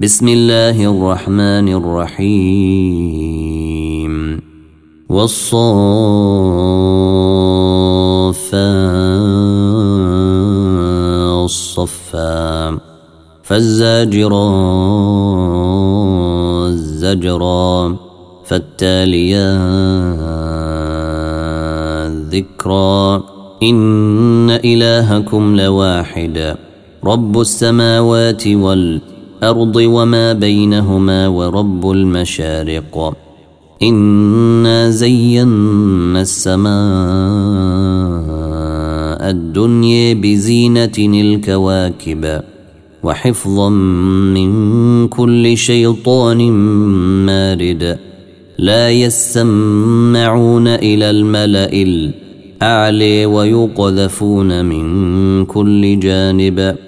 بسم الله الرحمن الرحيم. والصفا صفا فالزاجرات زجرا فالتاليات ذكرا إن إلهكم لواحد رب السماوات والأرض الأرض وما بينهما ورب المشارق. إنا زينا السماء الدنيا بزينة الكواكب وحفظا من كل شيطان مارد. لا يسمعون إلى الملأ الاعلي ويقذفون من كل جانب.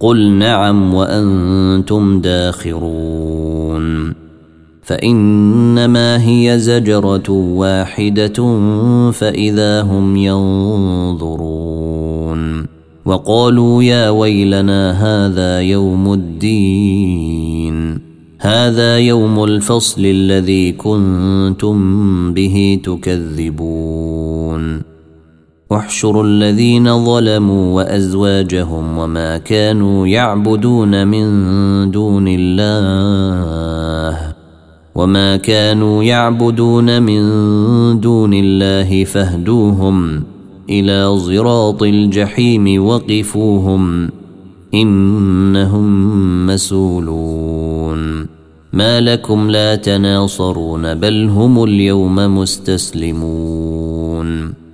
قل نعم وأنتم داخرون. فإنما هي زجرة واحدة فإذا هم ينظرون. وقالوا يا ويلنا هذا يوم الدين. هذا يوم الفصل الذي كنتم به تكذبون. احشروا الذين ظلموا وأزواجهم وما كانوا يعبدون من دون الله وما كانوا يعبدون من دون الله فاهدوهم إلى صراط الجحيم وقفوهم إنهم مسولون ما لكم لا تناصرون بل هم اليوم مستسلمون.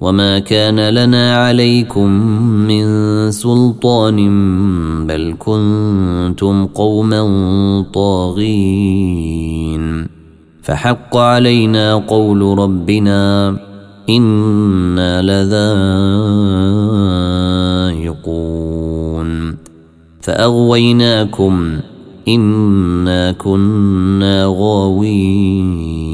وما كان لنا عليكم من سلطان بل كنتم قوما طاغين فحق علينا قول ربنا أنا لذائقون فاغويناكم انا كنا غاوين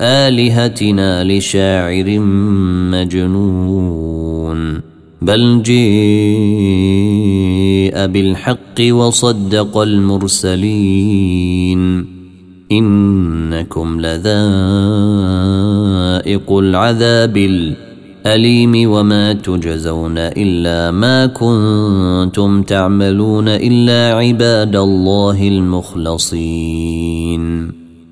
آلهتنا لشاعر مجنون بل جيء بالحق وصدق المرسلين. إنكم لذائق العذاب الأليم وما تجزون إلا ما كنتم تعملون إلا عباد الله المخلصين.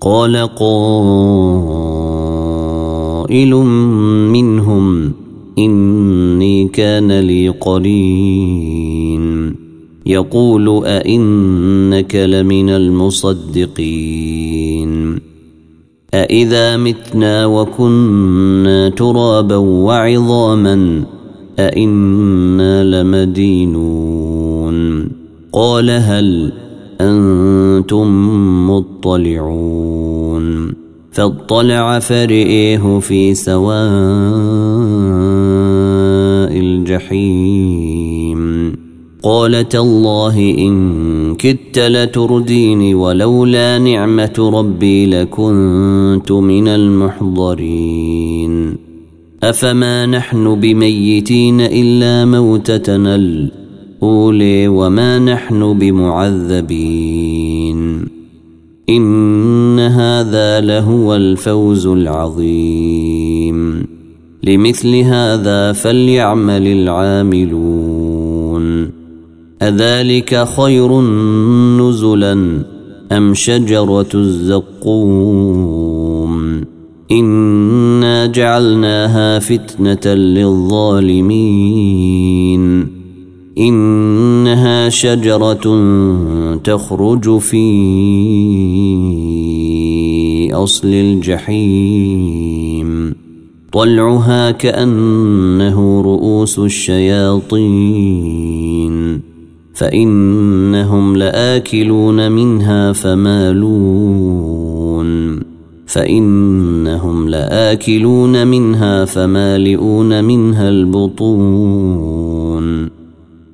قال قائل منهم إني كان لي قرين. يقول أئنك لمن المصدقين. أإذا متنا وكنا ترابا وعظاما أئنا لمدينون. قال هل أنتم مطلعون فاطلع فرئيه في سواء الجحيم قال تالله إن كدت لترديني ولولا نعمة ربي لكنت من المحضرين أفما نحن بميتين إلا موتتنا الأولي وما نحن بمعذبين. إن هذا لهو الفوز العظيم. لمثل هذا فليعمل العاملون. أذلك خير نزلا أم شجرة الزقوم؟ إنا جعلناها فتنة للظالمين. إنها شجرة تخرج في أصل الجحيم. طلعها كأنه رؤوس الشياطين. فإنهم لآكلون منها فمالون. فإنهم لآكلون منها فمالئون منها البطون.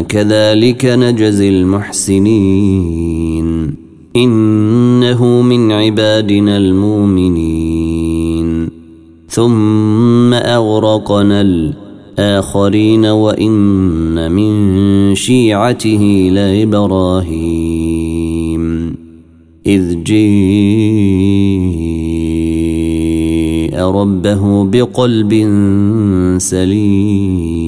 كذلك نجزي المحسنين. إنه من عبادنا المؤمنين. ثم أغرقنا الآخرين وإن من شيعته لإبراهيم. إذ جيء ربه بقلب سليم.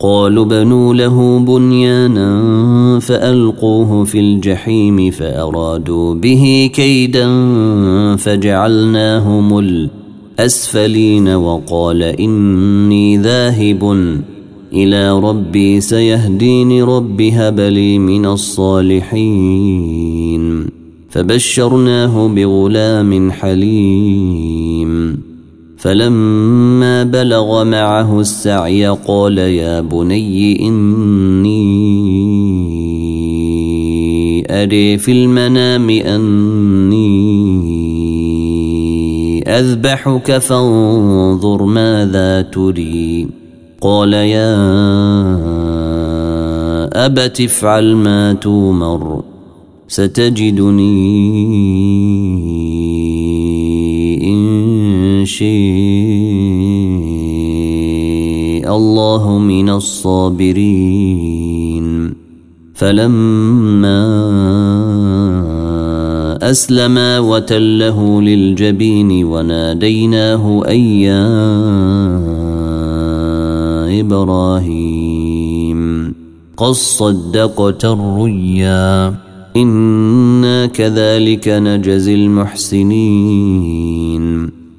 قالوا بنوا له بنيانا فألقوه في الجحيم فأرادوا به كيدا فجعلناهم الأسفلين وقال إني ذاهب إلى ربي سيهديني رب هب لي من الصالحين فبشرناه بغلام حليم فلما بلغ معه السعي قال يا بني إني أري في المنام أني أذبحك فانظر ماذا تري. قال يا أبت افعل ما تومر ستجدني شاء الله من الصابرين. فلما أسلما وتله للجبين وناديناه أي يا إبراهيم؟ قد صدقت الرؤيا إنا كذلك نجزي المحسنين.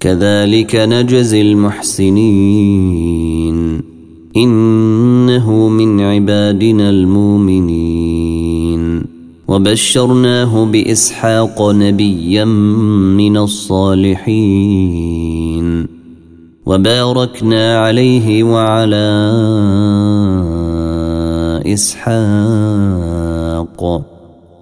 كذلك نجزي المحسنين. إنه من عبادنا المؤمنين. وبشرناه بإسحاق نبيا من الصالحين. وباركنا عليه وعلى إسحاق.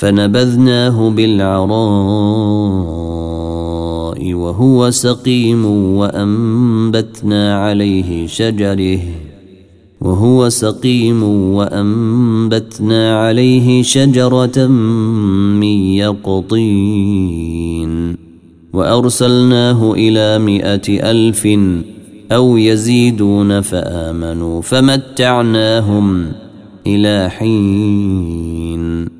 فنبذناه بالعراء وهو سقيم وأنبتنا عليه شجره وهو سقيم وأنبتنا عليه شجرة من يقطين وأرسلناه إلى مائه ألف أو يزيدون فآمنوا فمتعناهم إلى حين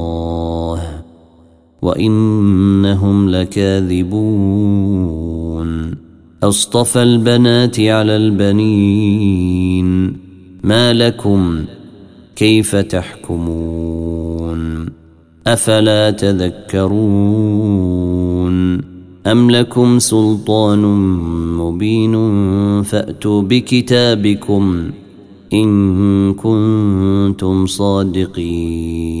وإنهم لكاذبون. أصطفى البنات على البنين. ما لكم كيف تحكمون؟ أفلا تذكرون؟ أم لكم سلطان مبين؟ فأتوا بكتابكم إن كنتم صادقين.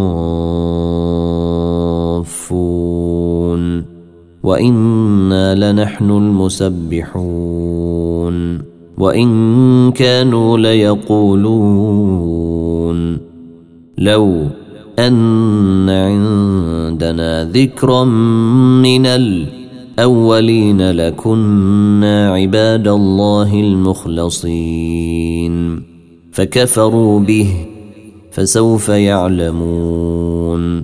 وإنا لنحن المسبحون وإن كانوا ليقولون لو أن عندنا ذكرا من الأرض الأولين لكنا عباد الله المخلصين فكفروا به فسوف يعلمون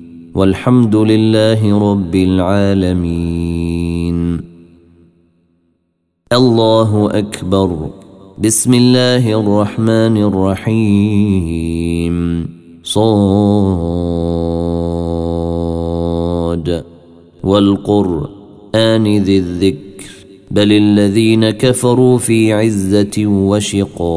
والحمد لله رب العالمين. الله أكبر. بسم الله الرحمن الرحيم. صاد. والقرآن ذي الذكر. بل الذين كفروا في عزة وشقاق.